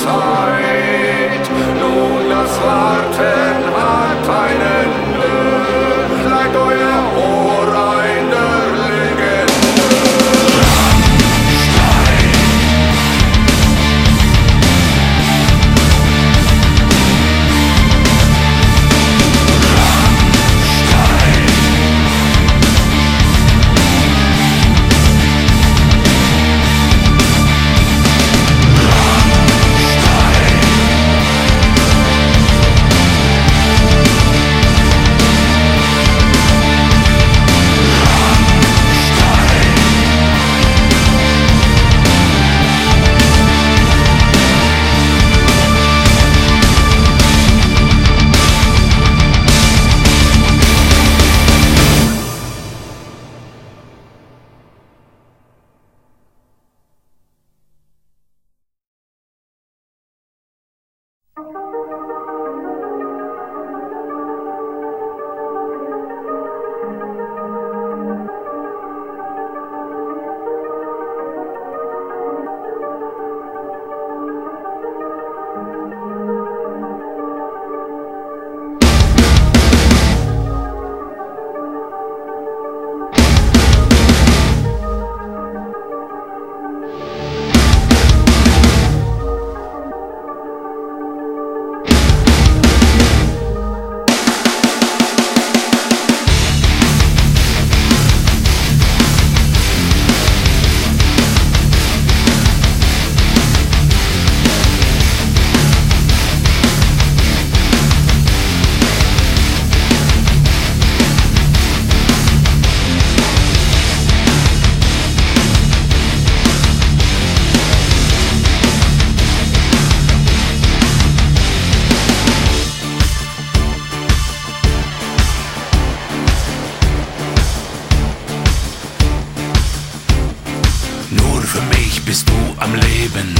song. Leben.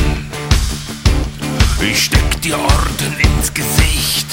Ich steck dir Orden ins Gesicht.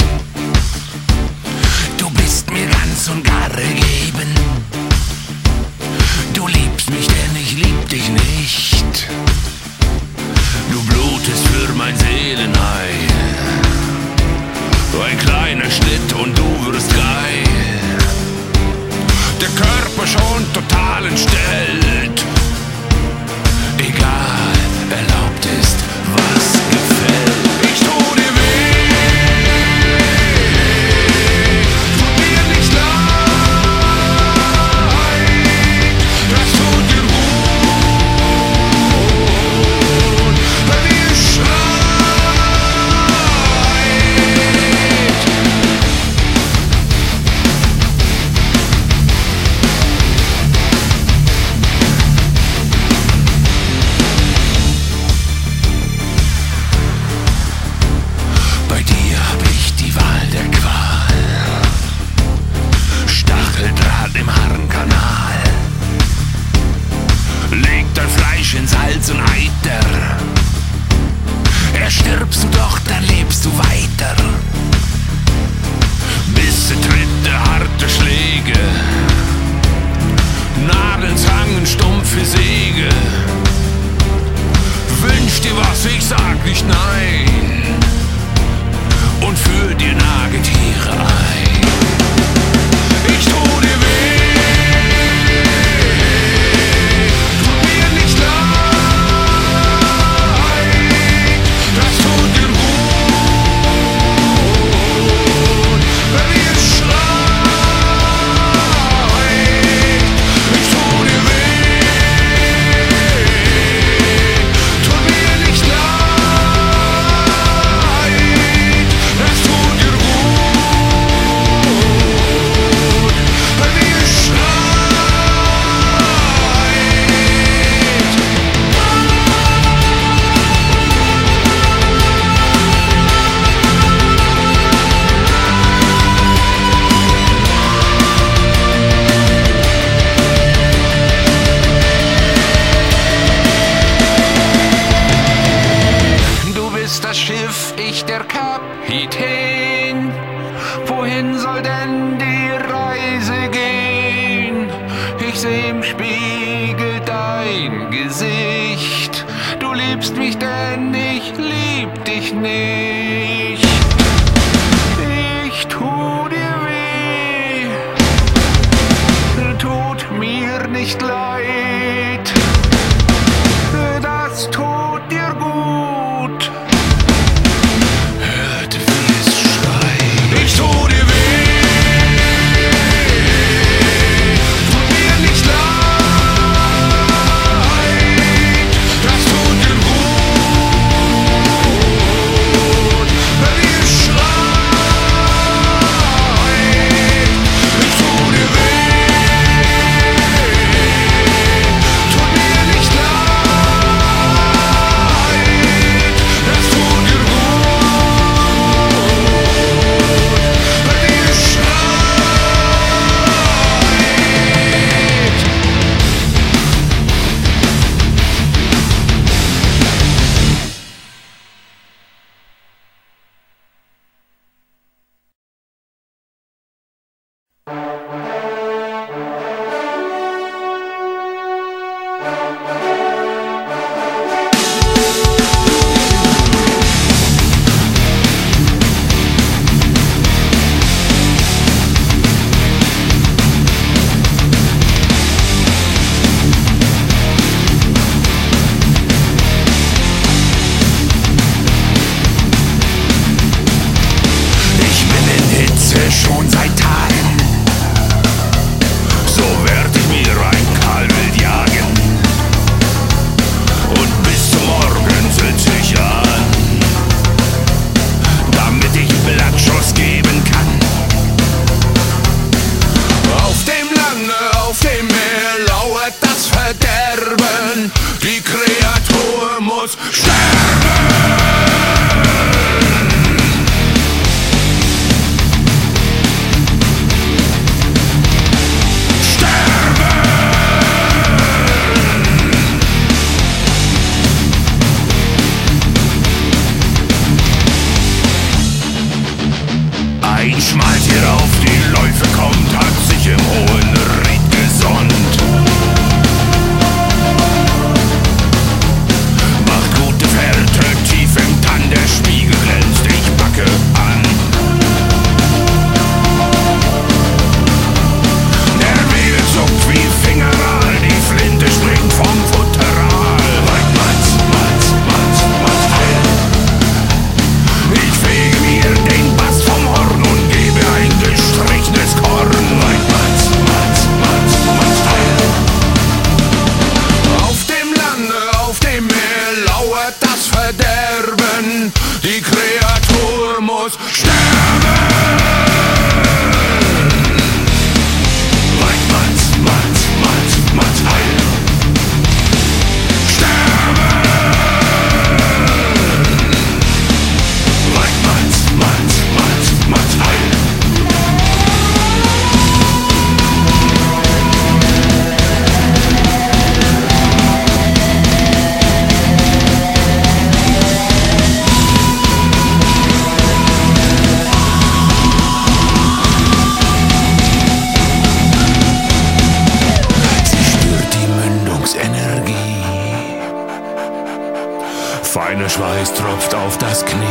Feiner Schweiß tropft auf das Knie.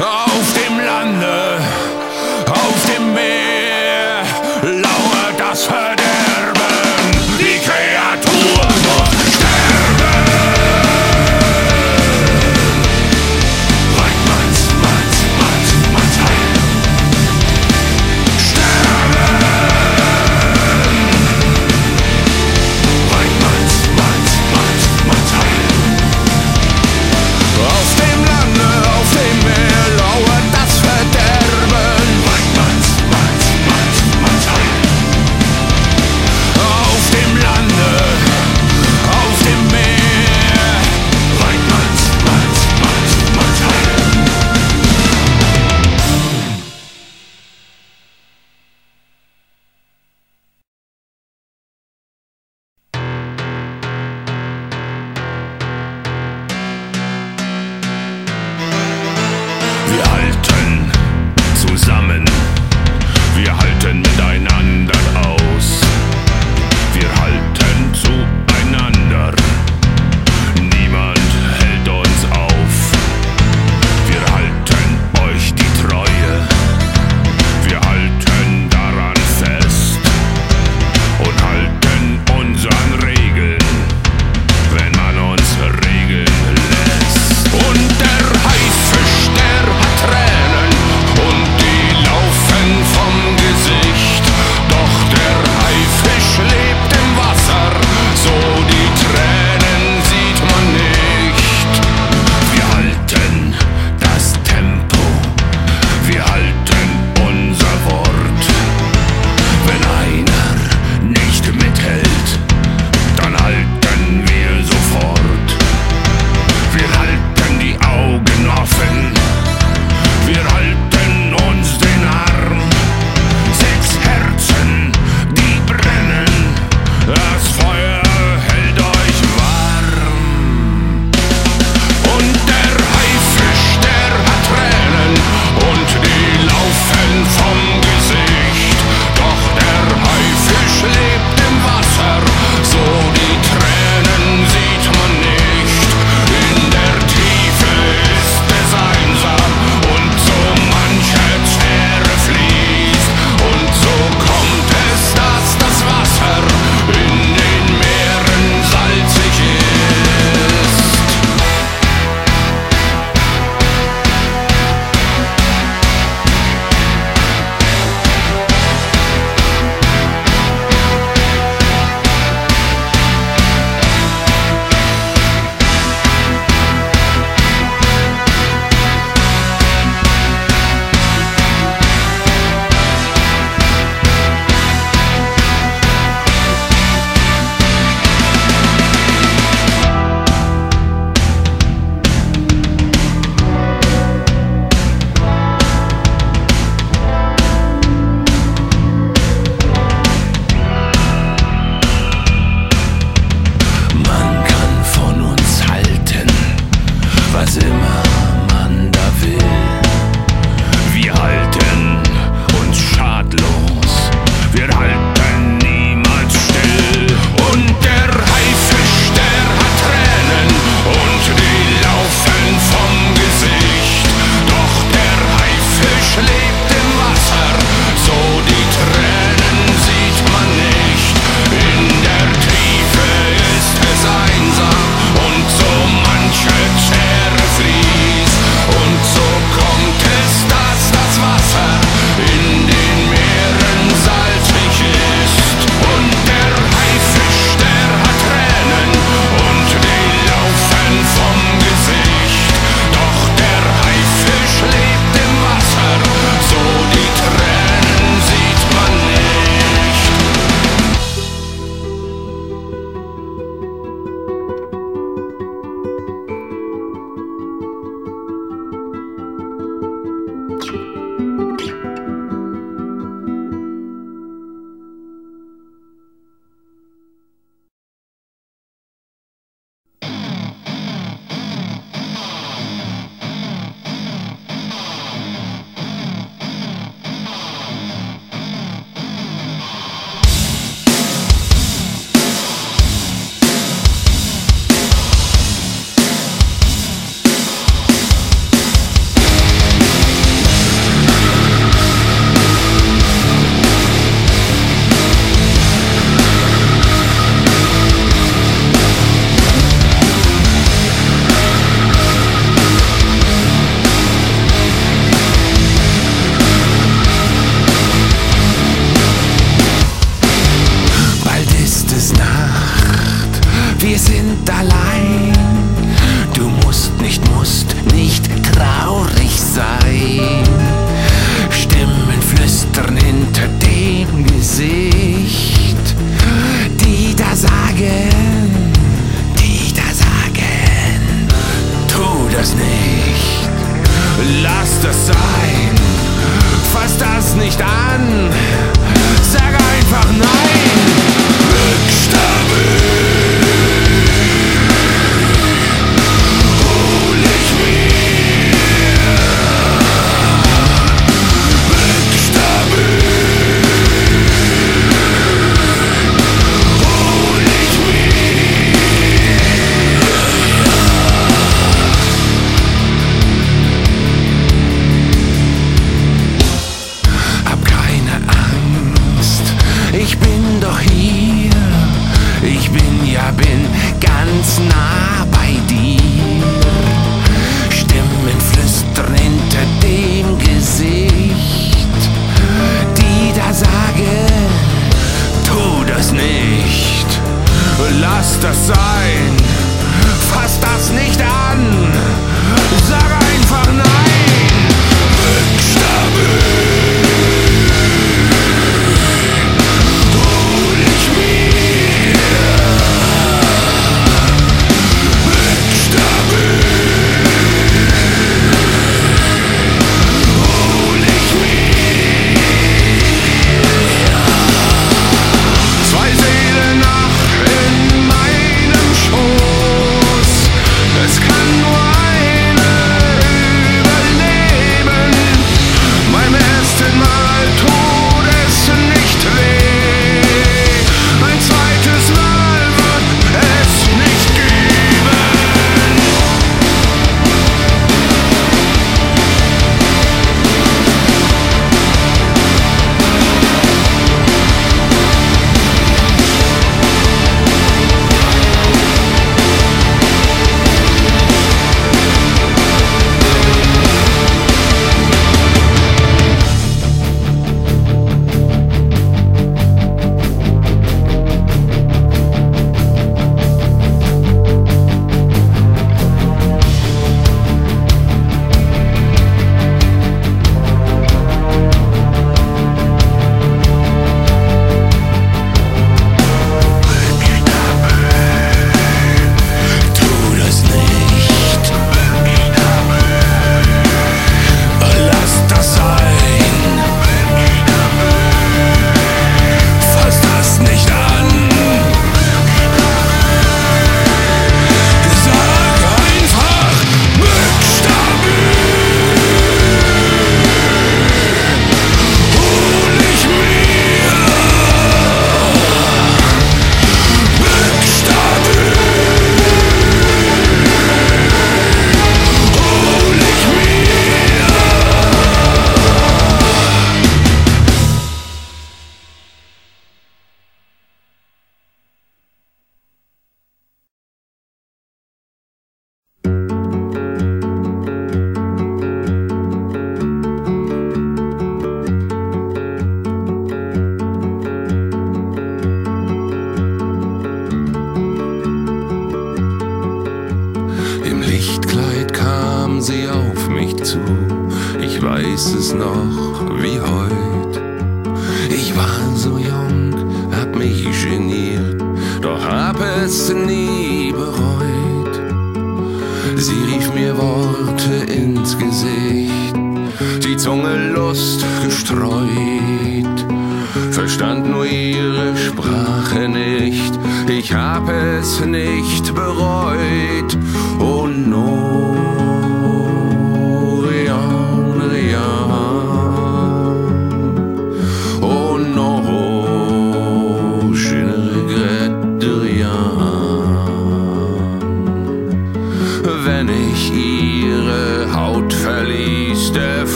Auf dem Lande,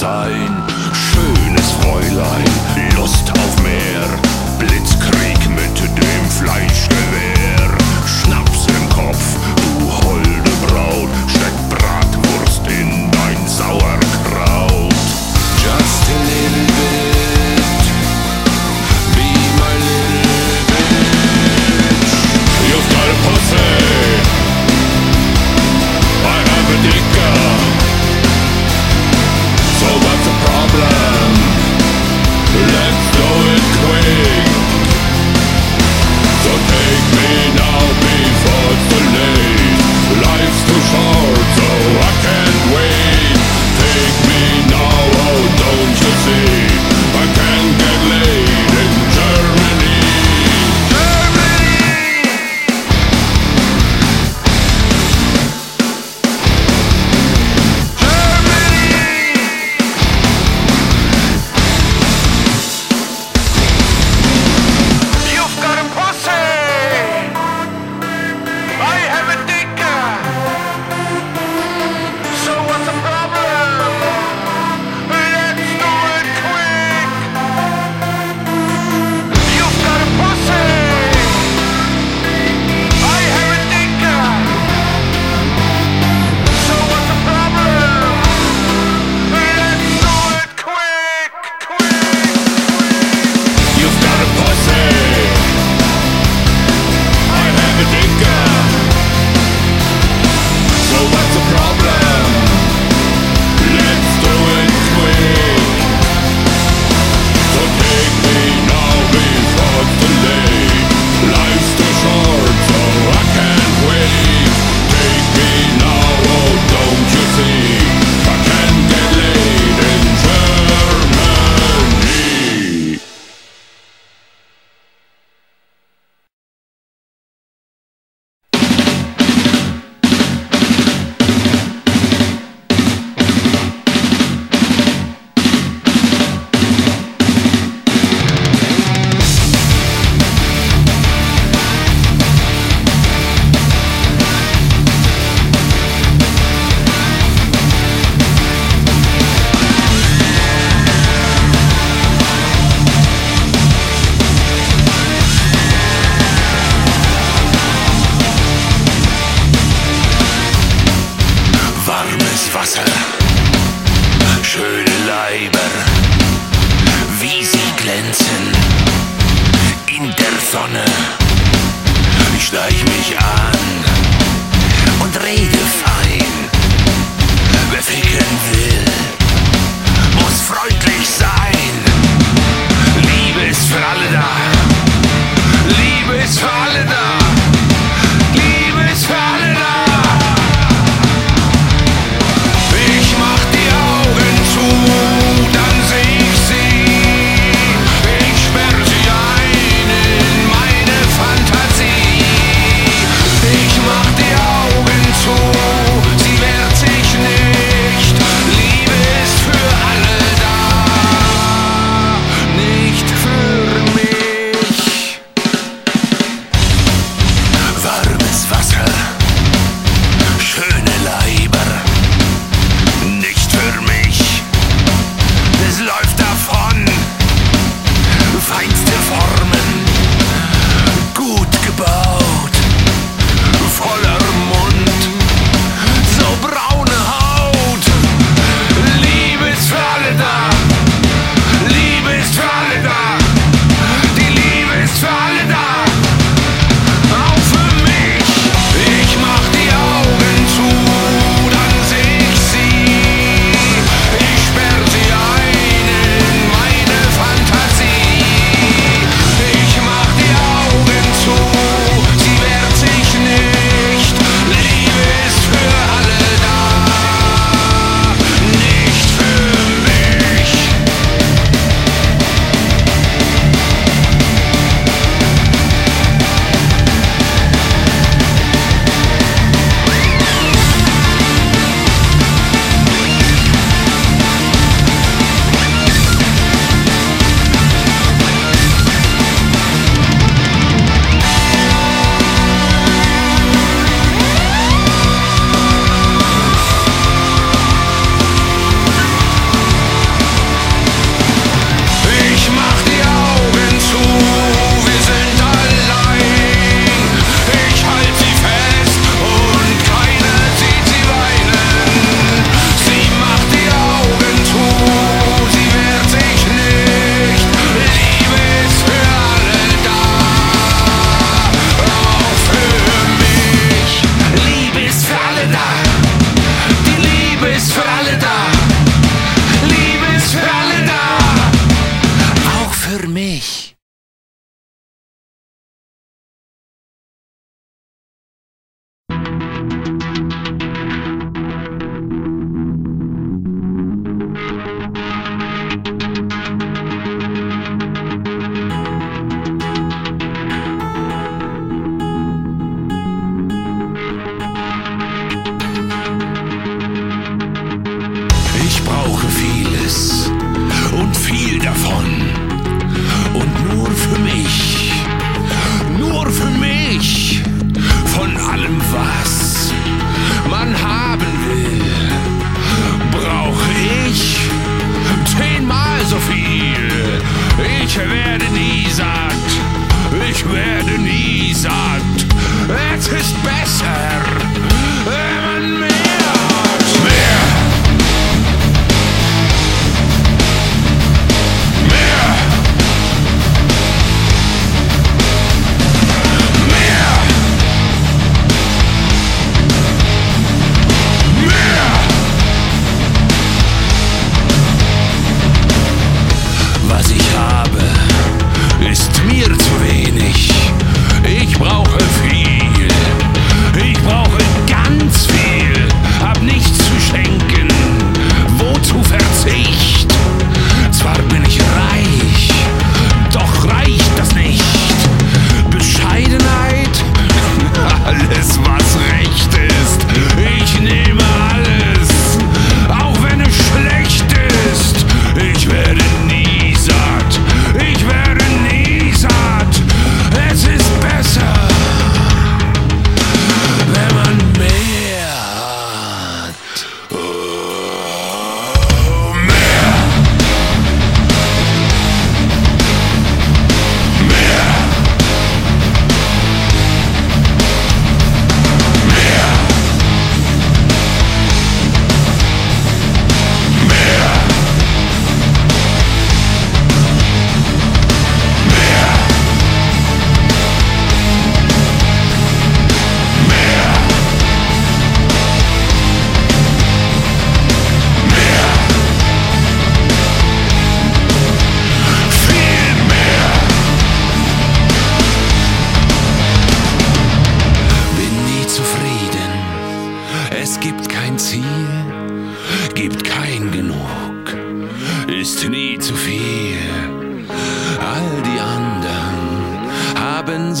sein.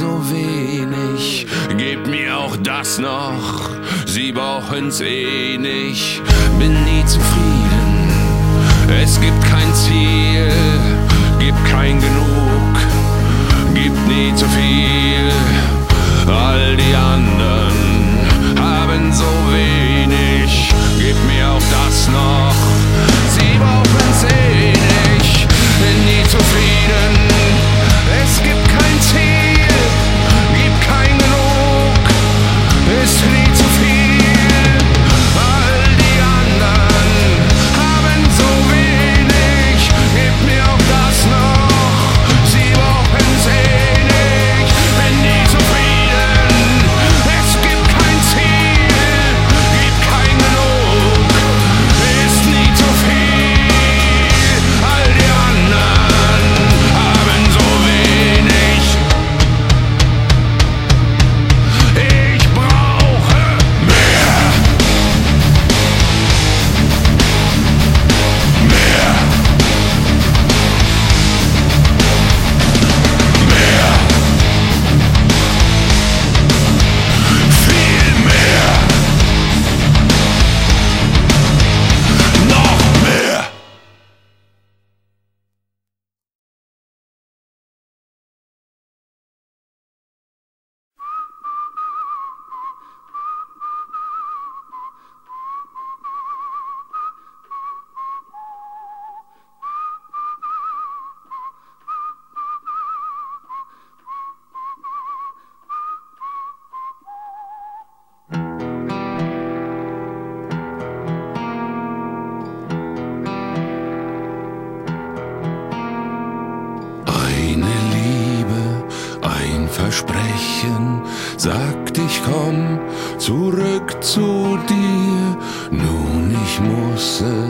So wenig, gebt mir auch das noch, sie brauchen's eh nicht, bin nie zufrieden. Es gibt kein Ziel, gibt kein Genug, gibt nie zu viel. All die anderen haben so wenig, gib mir auch das noch. Sie brauchen's eh nicht, bin nie zufrieden.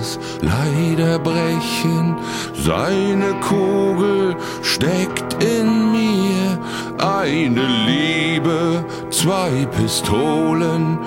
Muss es leider brechen, seine Kugel steckt in mir. Eine Liebe, zwei Pistolen,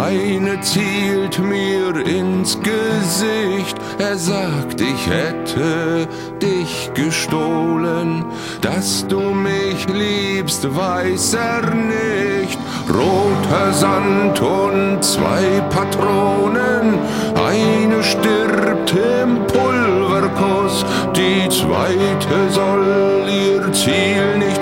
eine zielt mir ins Gesicht. Er sagt, ich hätte dich gestohlen, dass du mich liebst, weiß er nicht. Roter Sand und zwei Patronen, eine stirbt im Pulverkuss, die zweite soll ihr Ziel nicht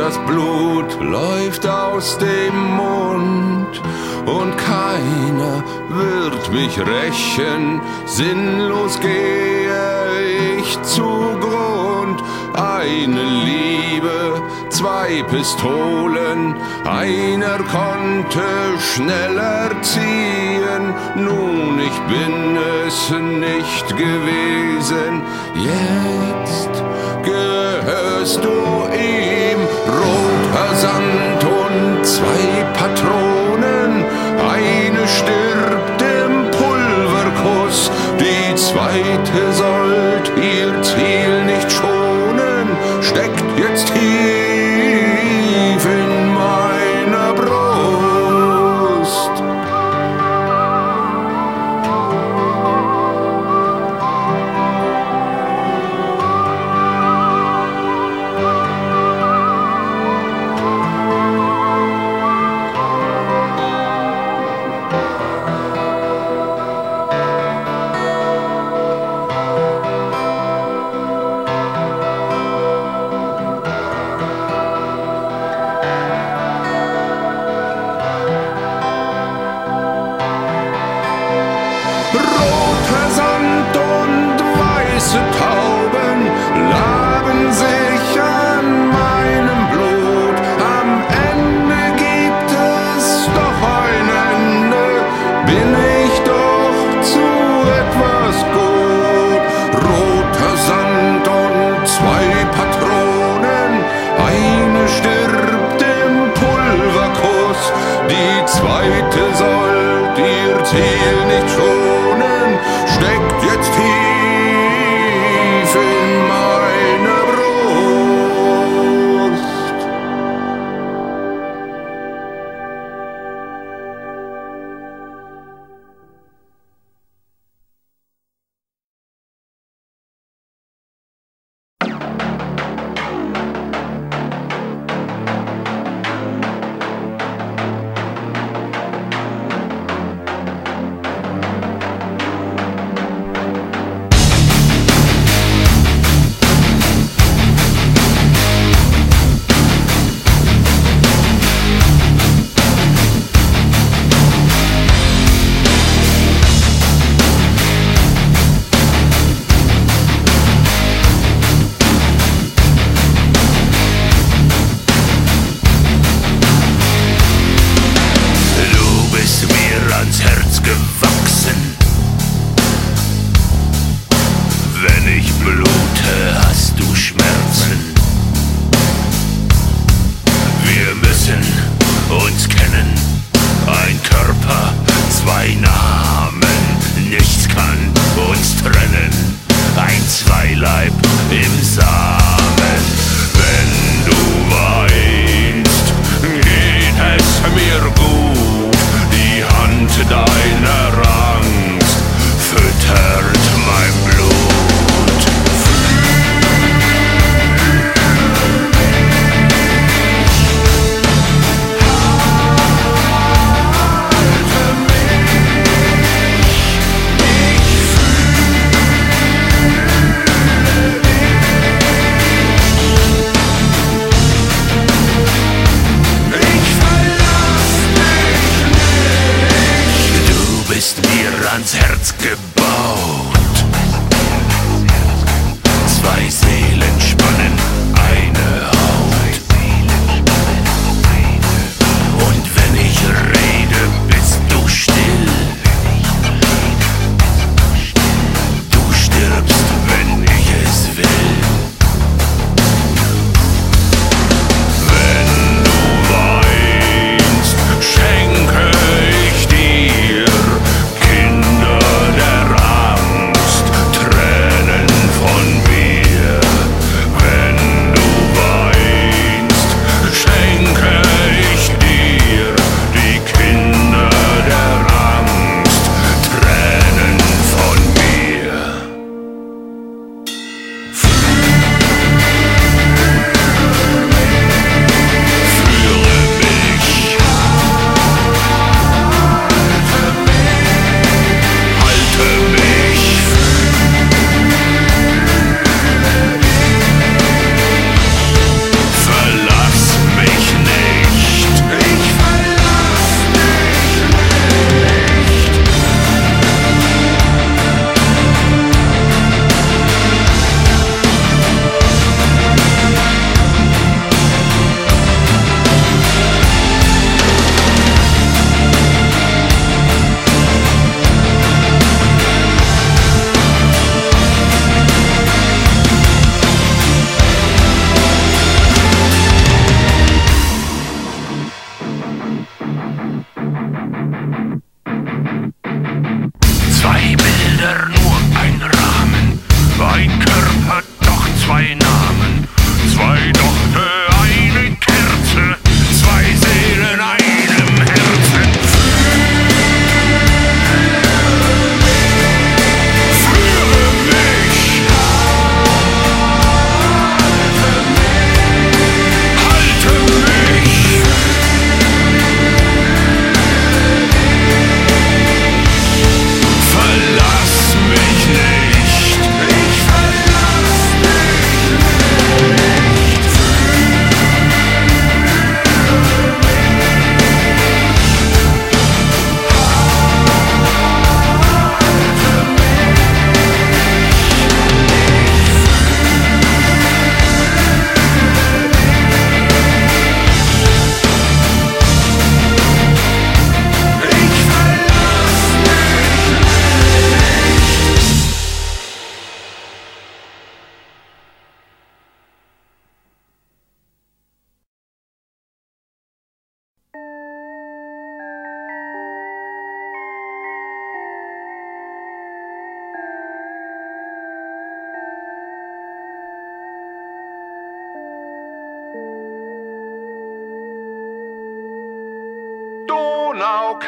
das Blut läuft aus dem Mund und keiner wird mich rächen, sinnlos gehe ich zugrund. Eine Liebe, zwei Pistolen, einer konnte schneller ziehen, nun ich bin es nicht gewesen, jetzt gehörst du ihm, roter Sand und zwei Patronen, eine stirbt im Pulverkuss, die zweite sollt ihr Ziel nicht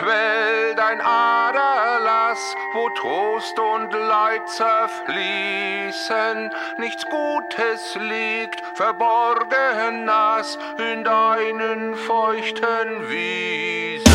Quell, dein Aderlass, wo Trost und Leid zerfließen. Nichts Gutes liegt verborgen nass in deinen feuchten Wiesen.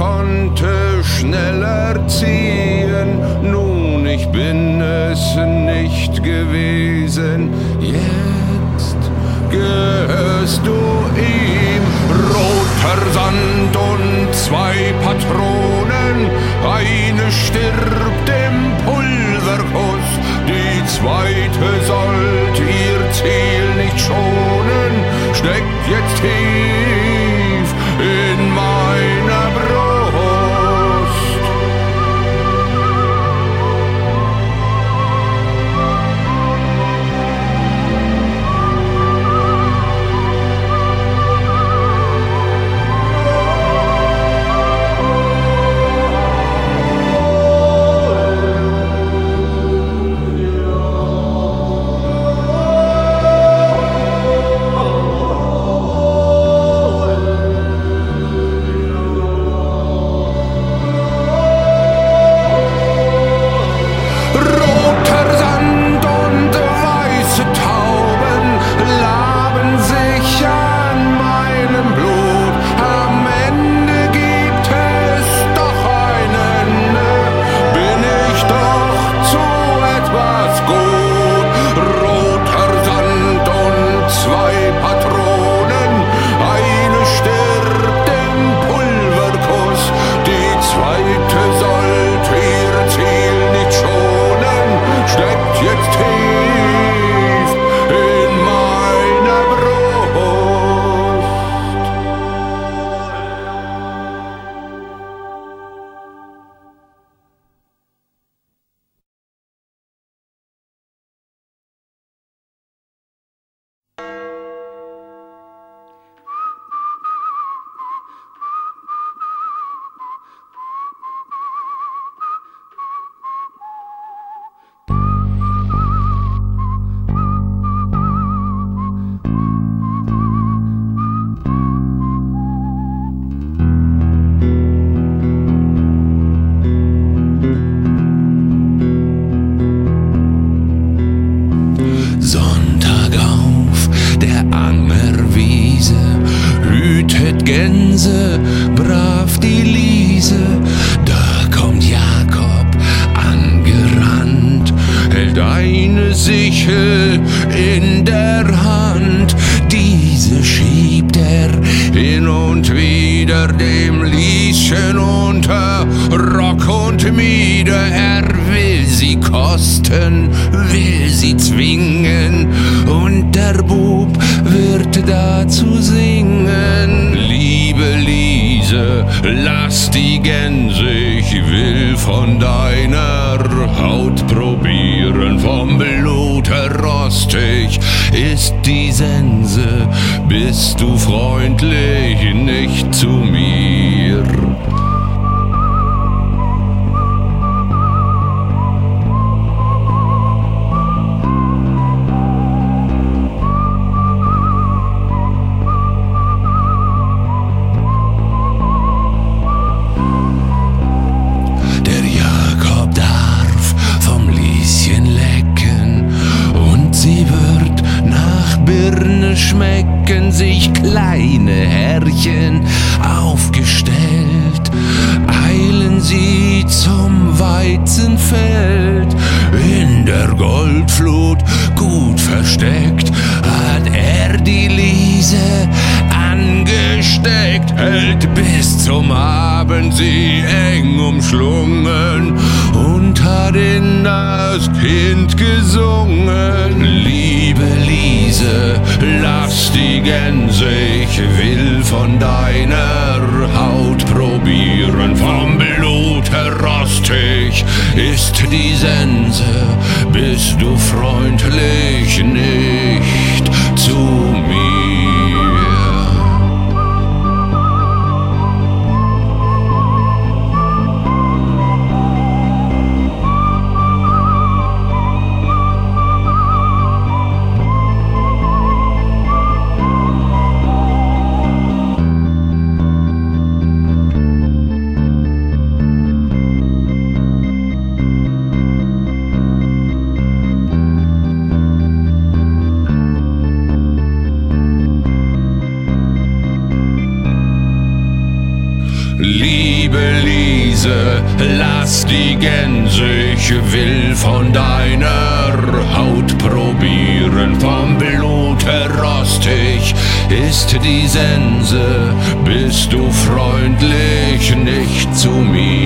Einer kleine Herrchen aufgestellt, eilen sie zum Weizenfeld. In der Goldflut gut versteckt hat er die Liese angesteckt, hält bis zum Abend sie eng umschlungen und hat in das Kind gesungen. Liebe Liese, lass die Gänse, ich will von deiner Haut probieren, vom Blut rostig ist die Sense, bist du freundlich nicht zu mir. Von deiner Haut probieren, vom Blut rostig ist die Sense, bist du freundlich? Nicht zu mir.